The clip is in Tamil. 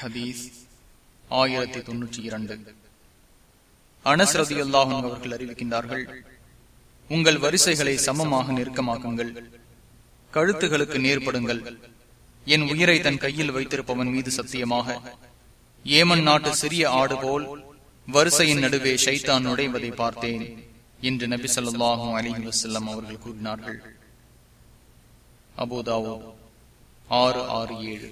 ஹதீஸ் ஆயிரத்தி தொன்னூற்றி இரண்டு. அனஸ்ரதி அல்லாஹும் அவர்கள் அறிவிக்கின்றார்கள் உங்கள் வரிசைகளை சமமாக நெருக்கமாக்குங்கள். கழுத்துகளுக்கு நேர்படுங்கள் என் உயிரை தன் கையில் வைத்திருப்பவன் மீது சத்தியமாக. ஏமன் நாட்டு சிறிய ஆடு போல் வரிசையின் நடுவே ஷைத்தான் நுழைவதை பார்த்தேன் என்று நபி சொல்லாஹும் அலி வசல்லம் அவர்கள் கூறினார்கள். அபோதாவோ ஆறு ஆறு ஏழு.